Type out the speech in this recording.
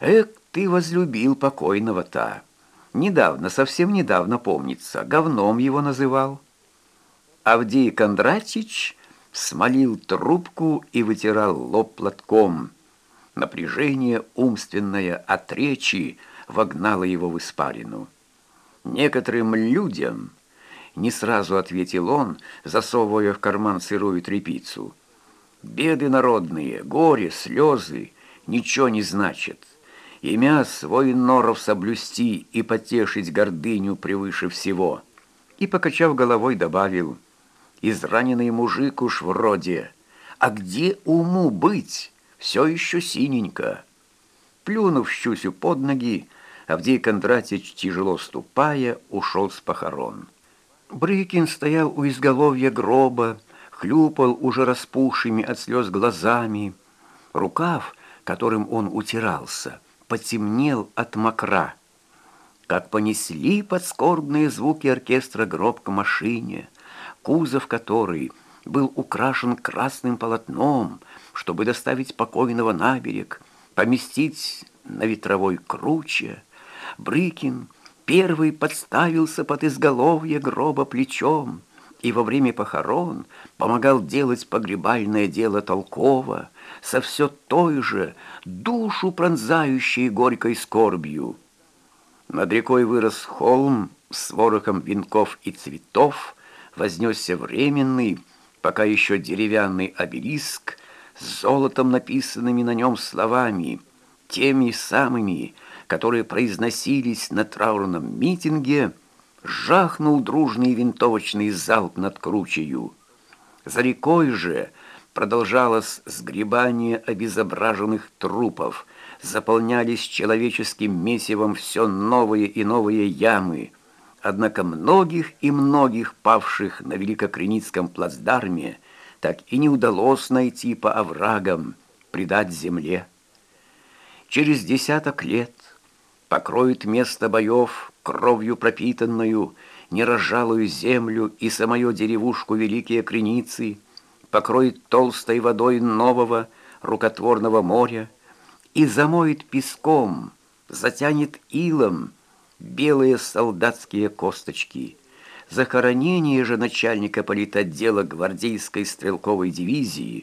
Эк, ты возлюбил покойного-то. Недавно, совсем недавно, помнится, говном его называл. Авдей Кондратич смолил трубку и вытирал лоб платком. Напряжение умственное от речи вогнало его в испарину. Некоторым людям, не сразу ответил он, засовывая в карман сырую трепицу, беды народные, горе, слезы ничего не значат. Имя свой норов соблюсти и потешить гордыню превыше всего. И, покачав головой, добавил, израненный мужик уж вроде, а где уму быть, все еще синенько. Плюнув щусю под ноги, Авдей Кондратич, тяжело ступая, ушел с похорон. Брыкин стоял у изголовья гроба, хлюпал уже распухшими от слез глазами. Рукав, которым он утирался, потемнел от мокра. Как понесли подскорбные звуки оркестра гроб к машине, кузов которой был украшен красным полотном, чтобы доставить покойного на берег, поместить на ветровой круче, Брыкин первый подставился под изголовье гроба плечом и во время похорон помогал делать погребальное дело толково, со все той же душу пронзающей горькой скорбью. Над рекой вырос холм с ворохом венков и цветов, вознесся временный, пока еще деревянный обелиск с золотом написанными на нем словами, теми самыми, которые произносились на траурном митинге, жахнул дружный винтовочный залп над кручею. За рекой же продолжалось сгребание обезображенных трупов, заполнялись человеческим месивом все новые и новые ямы. Однако многих и многих павших на Великокреницком плацдарме так и не удалось найти по оврагам, предать земле. Через десяток лет покроет место боев кровью пропитанную, неразжалую землю и самую деревушку Великие Креницы, покроет толстой водой нового рукотворного моря и замоет песком, затянет илом белые солдатские косточки. Захоронение же начальника политотдела гвардейской стрелковой дивизии